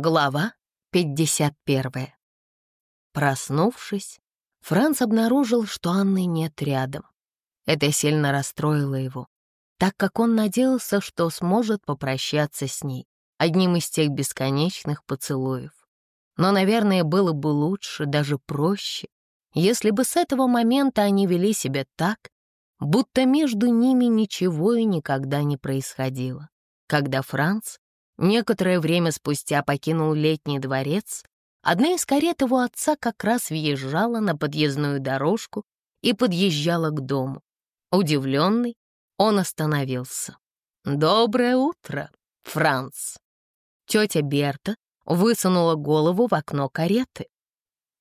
Глава 51. Проснувшись, Франц обнаружил, что Анны нет рядом. Это сильно расстроило его, так как он надеялся, что сможет попрощаться с ней, одним из тех бесконечных поцелуев. Но, наверное, было бы лучше, даже проще, если бы с этого момента они вели себя так, будто между ними ничего и никогда не происходило. Когда Франц Некоторое время спустя покинул летний дворец. Одна из карет его отца как раз въезжала на подъездную дорожку и подъезжала к дому. Удивленный, он остановился. «Доброе утро, Франц!» Тетя Берта высунула голову в окно кареты.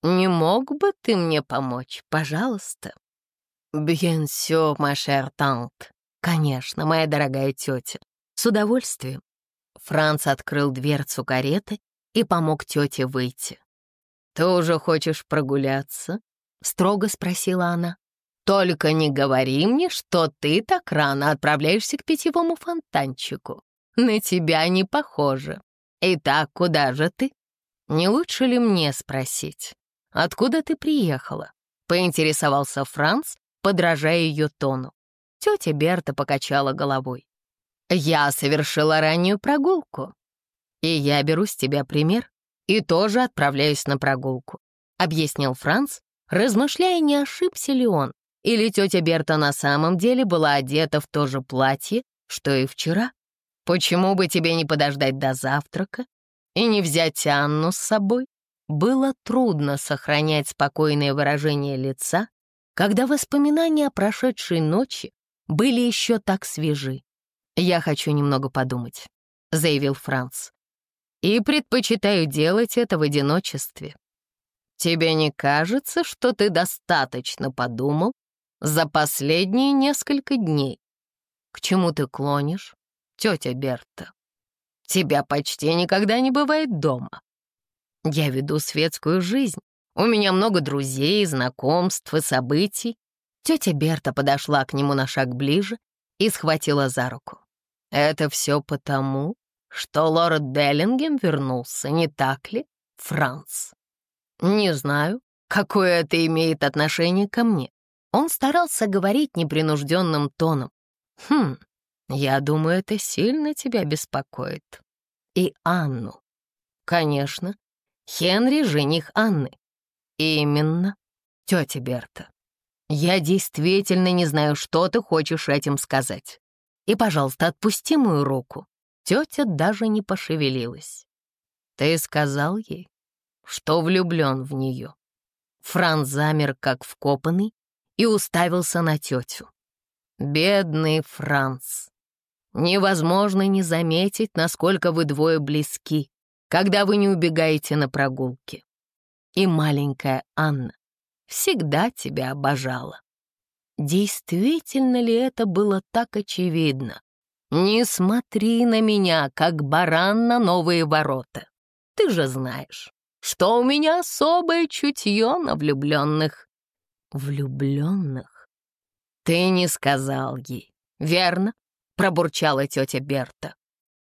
«Не мог бы ты мне помочь, пожалуйста?» «Bien sûr, ma chère tante». «Конечно, моя дорогая тетя. С удовольствием. Франц открыл дверцу кареты и помог тете выйти. «Ты уже хочешь прогуляться?» — строго спросила она. «Только не говори мне, что ты так рано отправляешься к питьевому фонтанчику. На тебя не похоже. Итак, куда же ты? Не лучше ли мне спросить, откуда ты приехала?» — поинтересовался Франц, подражая ее тону. Тетя Берта покачала головой. Я совершила раннюю прогулку. И я беру с тебя пример и тоже отправляюсь на прогулку», — объяснил Франц, размышляя, не ошибся ли он, или тетя Берта на самом деле была одета в то же платье, что и вчера. «Почему бы тебе не подождать до завтрака и не взять Анну с собой?» Было трудно сохранять спокойное выражение лица, когда воспоминания о прошедшей ночи были еще так свежи. «Я хочу немного подумать», — заявил Франц. «И предпочитаю делать это в одиночестве. Тебе не кажется, что ты достаточно подумал за последние несколько дней? К чему ты клонишь, тетя Берта? Тебя почти никогда не бывает дома. Я веду светскую жизнь. У меня много друзей, знакомств и событий. Тетя Берта подошла к нему на шаг ближе и схватила за руку. Это все потому, что лорд Деллингем вернулся, не так ли, Франц? Не знаю, какое это имеет отношение ко мне. Он старался говорить непринужденным тоном. Хм, я думаю, это сильно тебя беспокоит. И Анну. Конечно, Хенри — жених Анны. Именно, тетя Берта. Я действительно не знаю, что ты хочешь этим сказать. И, пожалуйста, отпусти мою руку». Тетя даже не пошевелилась. «Ты сказал ей, что влюблен в нее?» Франц замер, как вкопанный, и уставился на тетю. «Бедный Франц! Невозможно не заметить, насколько вы двое близки, когда вы не убегаете на прогулки. И маленькая Анна всегда тебя обожала. Действительно ли это было так очевидно? «Не смотри на меня, как баран на новые ворота. Ты же знаешь, что у меня особое чутье на влюбленных». «Влюбленных?» «Ты не сказал ей, верно?» — пробурчала тетя Берта.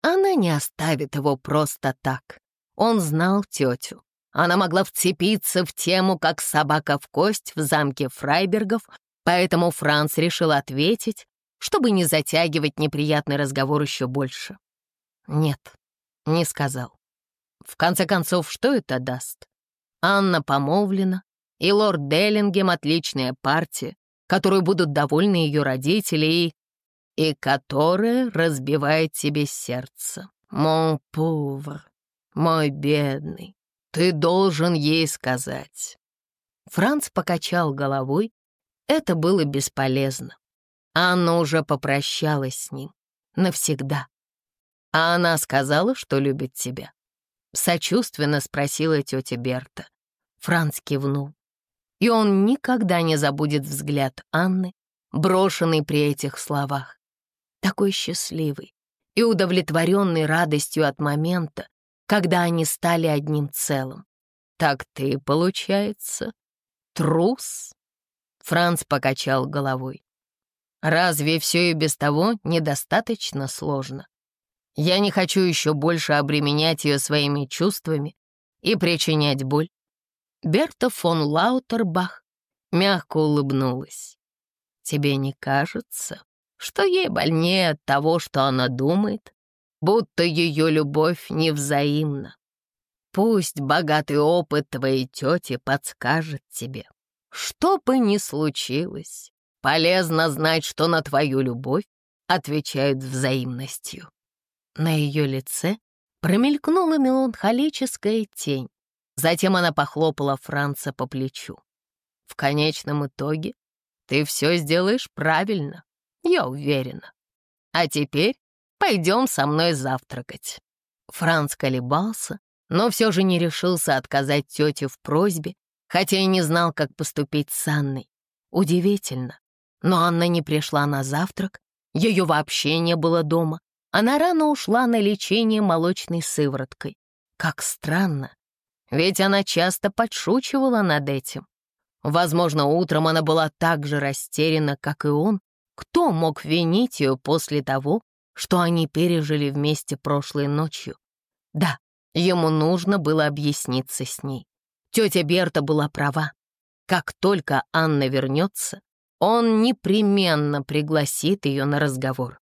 Она не оставит его просто так. Он знал тетю. Она могла вцепиться в тему, как собака в кость в замке Фрайбергов, Поэтому Франц решил ответить, чтобы не затягивать неприятный разговор еще больше. Нет, не сказал. В конце концов, что это даст? Анна помолвлена, и лорд Деллингем — отличная партия, которой будут довольны ее родители и... и которая разбивает тебе сердце. Мон повар, мой бедный, ты должен ей сказать. Франц покачал головой, это было бесполезно. Анна уже попрощалась с ним. Навсегда. А она сказала, что любит тебя. Сочувственно спросила тетя Берта. Франц кивнул. И он никогда не забудет взгляд Анны, брошенный при этих словах. Такой счастливый и удовлетворенный радостью от момента, когда они стали одним целым. Так ты, получается, трус? Франц покачал головой. «Разве все и без того недостаточно сложно? Я не хочу еще больше обременять ее своими чувствами и причинять боль. Берта фон Лаутербах мягко улыбнулась. Тебе не кажется, что ей больнее от того, что она думает, будто ее любовь невзаимна? Пусть богатый опыт твоей тети подскажет тебе, что бы ни случилось, полезно знать, что на твою любовь отвечают взаимностью. На ее лице промелькнула меланхолическая тень. Затем она похлопала Франца по плечу. В конечном итоге ты все сделаешь правильно, я уверена. А теперь пойдем со мной завтракать. Франц колебался, но все же не решился отказать тете в просьбе, хотя и не знал, как поступить с Анной. Удивительно, но Анна не пришла на завтрак, ее вообще не было дома. Она рано ушла на лечение молочной сывороткой. Как странно, ведь она часто подшучивала над этим. Возможно, утром она была так же растеряна, как и он. Кто мог винить ее после того, что они пережили вместе прошлой ночью? Да, ему нужно было объясниться с ней. Тетя Берта была права. Как только Анна вернется, он непременно пригласит ее на разговор.